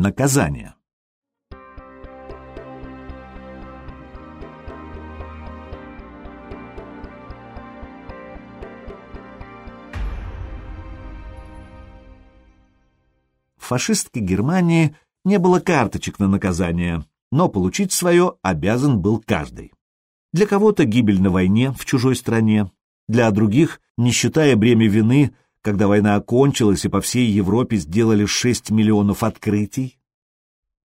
Наказание. В фашистской Германии не было карточек на наказание, но получить свое обязан был каждый. Для кого-то гибель на войне в чужой стране, для других, не считая бремя вины, когда война окончилась и по всей Европе сделали 6 миллионов открытий.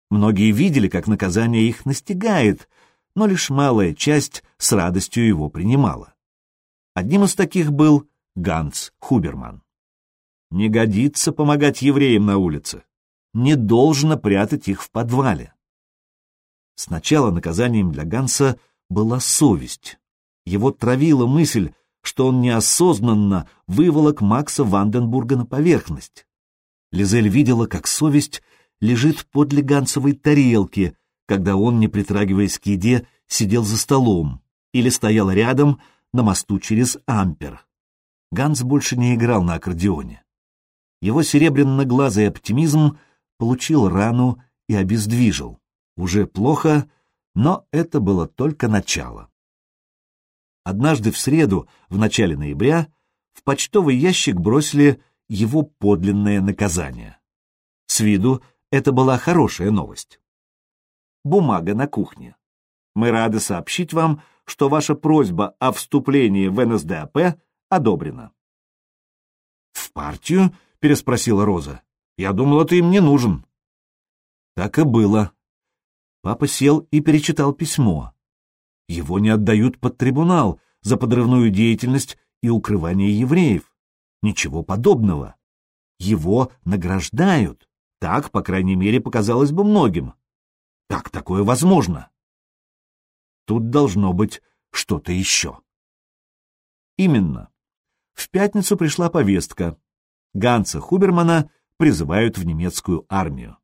Многие видели, как наказание их настигает, но лишь малая часть с радостью его принимала. Одним из таких был Ганс Хуберман. Не годится помогать евреям на улице. Не должно прятать их в подвале. Сначала наказанием для Ганса была совесть. Его травила мысль, что он неосознанно выволок Макса Ванденбурга на поверхность. Лизель видела, как совесть лежит подле Гансовой тарелки, когда он, не притрагиваясь к еде, сидел за столом или стоял рядом на мосту через Ампер. Ганс больше не играл на аккордеоне. Его серебряно-глазый оптимизм получил рану и обездвижил. Уже плохо, но это было только начало. Однажды в среду, в начале ноября, в почтовый ящик бросили его подлинное наказание. С виду это была хорошая новость. Бумага на кухне. Мы рады сообщить вам, что ваша просьба о вступлении в НСДАП одобрена. «В партию?» — переспросила Роза. «Я думала, ты им не нужен». Так и было. Папа сел и перечитал письмо. Его не отдают под трибунал за подрывную деятельность и укрывание евреев. Ничего подобного. Его награждают. Так, по крайней мере, показалось бы многим. Как такое возможно? Тут должно быть что-то еще. Именно. В пятницу пришла повестка. Ганса Хубермана призывают в немецкую армию.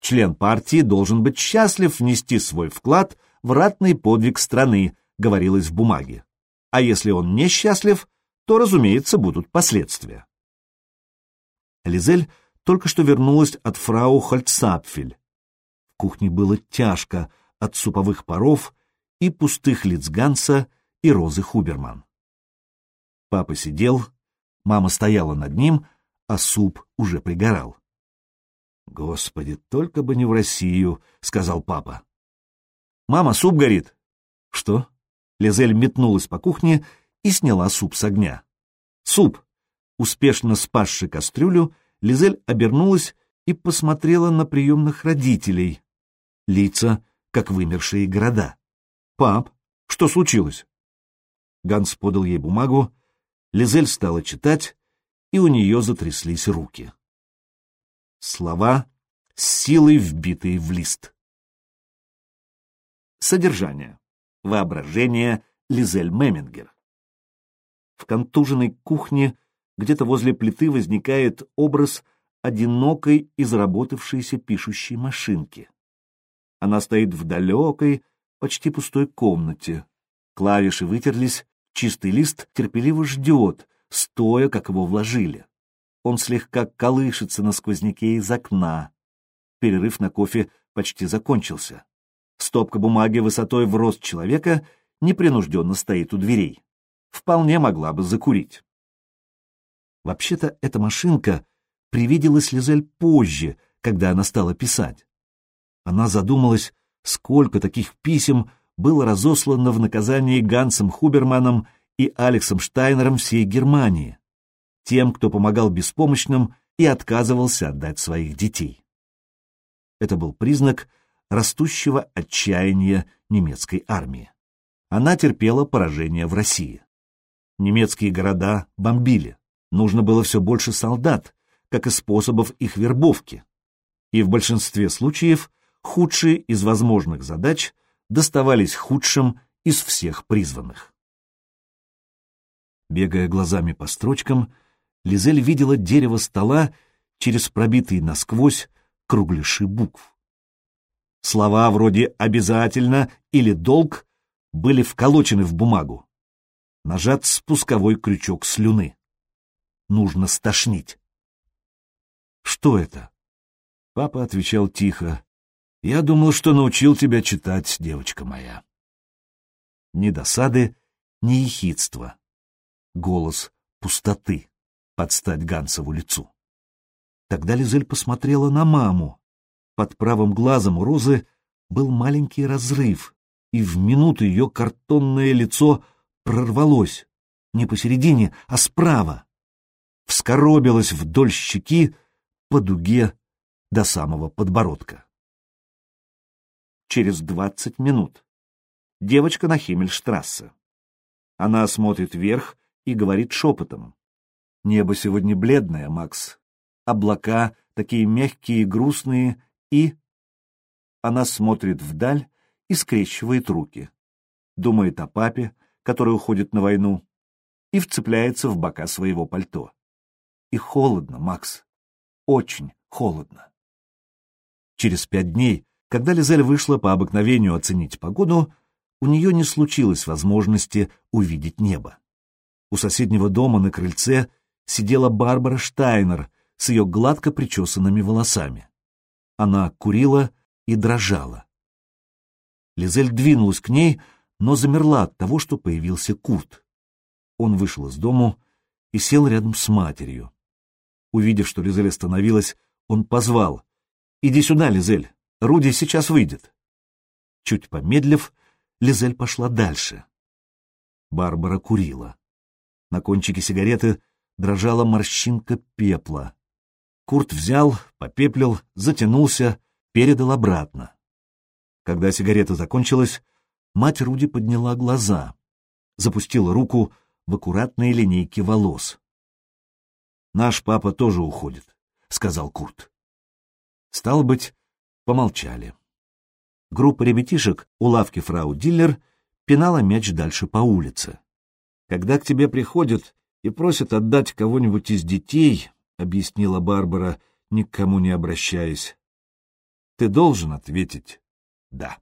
Член партии должен быть счастлив внести свой вклад в ратный подвиг страны, говорилось в бумаге. А если он несчастлив, то, разумеется, будут последствия. Лизель только что вернулась от фрау Хольцапфель. В кухне было тяжко от суповых паров и пустых лиц Ганса и Розы Хуберман. Папа сидел, мама стояла над ним, а суп уже пригорал. «Господи, только бы не в Россию», — сказал папа. «Мама, суп горит!» «Что?» Лизель метнулась по кухне и сняла суп с огня. «Суп!» Успешно спасши кастрюлю, Лизель обернулась и посмотрела на приемных родителей. Лица, как вымершие города. «Пап, что случилось?» Ганс подал ей бумагу, Лизель стала читать, и у нее затряслись руки. Слова с силой вбитые в лист. Содержание. Воображение Лизель Мемингер. В контуженной кухне где-то возле плиты возникает образ одинокой изработавшейся пишущей машинки. Она стоит в далекой, почти пустой комнате. Клавиши вытерлись, чистый лист терпеливо ждет, стоя, как его вложили. Он слегка колышется на сквозняке из окна. Перерыв на кофе почти закончился. Стопка бумаги высотой в рост человека непринужденно стоит у дверей. Вполне могла бы закурить. Вообще-то эта машинка привиделась Лизель позже, когда она стала писать. Она задумалась, сколько таких писем было разослано в наказании Гансом Хуберманом и Алексом Штайнером всей Германии тем, кто помогал беспомощным и отказывался отдать своих детей. Это был признак растущего отчаяния немецкой армии. Она терпела поражение в России. Немецкие города бомбили. Нужно было все больше солдат, как и способов их вербовки. И в большинстве случаев худшие из возможных задач доставались худшим из всех призванных. Бегая глазами по строчкам, Лизель видела дерево стола через пробитые насквозь кругляши букв. Слова вроде «обязательно» или «долг» были вколочены в бумагу. Нажат спусковой крючок слюны. Нужно стошнить. Что это? Папа отвечал тихо. «Я думал, что научил тебя читать, девочка моя». Ни досады, ни ехидства. Голос пустоты под стать Гансову лицу. Тогда Лизель посмотрела на маму. Под правым глазом у Розы был маленький разрыв, и в минуту ее картонное лицо прорвалось, не посередине, а справа. Вскоробилось вдоль щеки по дуге до самого подбородка. Через двадцать минут девочка на Химмельштрассе. Она смотрит вверх и говорит шепотом. Небо сегодня бледное, Макс. Облака такие мягкие и грустные, и... Она смотрит вдаль и скрещивает руки. Думает о папе, который уходит на войну, и вцепляется в бока своего пальто. И холодно, Макс. Очень холодно. Через пять дней, когда Лизель вышла по обыкновению оценить погоду, у нее не случилось возможности увидеть небо. У соседнего дома на крыльце сидела Барбара Штайнер с ее гладко причесанными волосами. Она курила и дрожала. Лизель двинулась к ней, но замерла от того, что появился Курт. Он вышел из дому и сел рядом с матерью. Увидев, что Лизель остановилась, он позвал. «Иди сюда, Лизель, Руди сейчас выйдет». Чуть помедлив, Лизель пошла дальше. Барбара курила. На кончике сигареты дрожала морщинка пепла. Курт взял, попеплил, затянулся, передал обратно. Когда сигарета закончилась, мать Руди подняла глаза, запустила руку в аккуратные линейки волос. «Наш папа тоже уходит», — сказал Курт. Стало быть, помолчали. Группа ребятишек у лавки фрау Диллер пинала мяч дальше по улице. Когда к тебе приходят и просят отдать кого-нибудь из детей, — объяснила Барбара, ни к кому не обращаясь, — ты должен ответить «да».